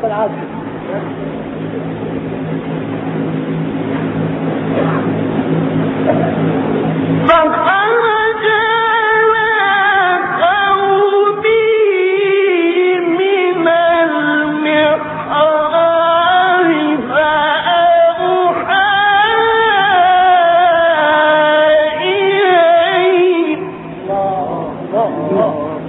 الطريق العادية الله الله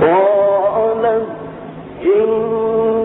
قالت إن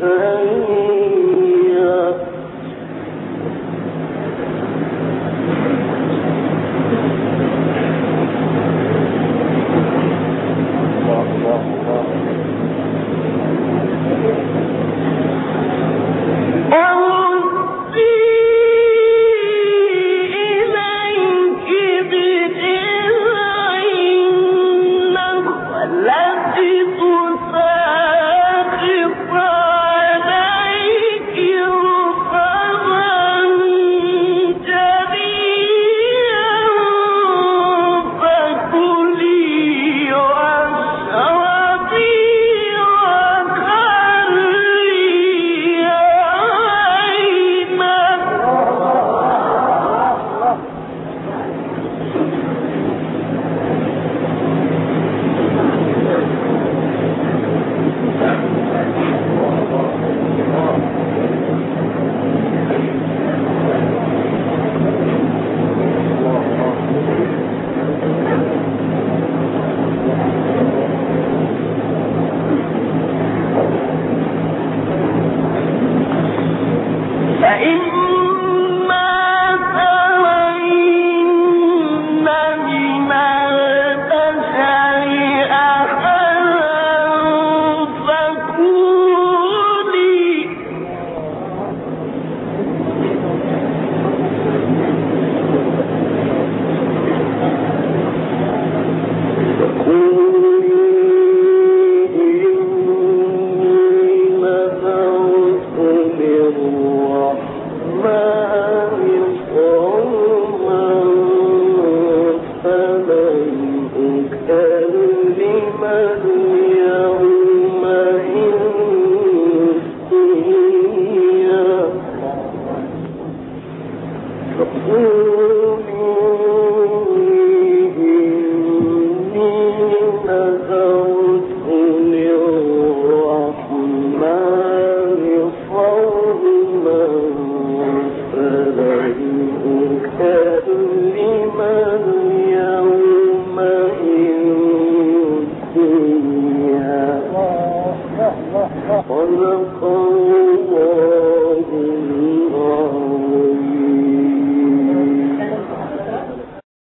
خلق تقولوا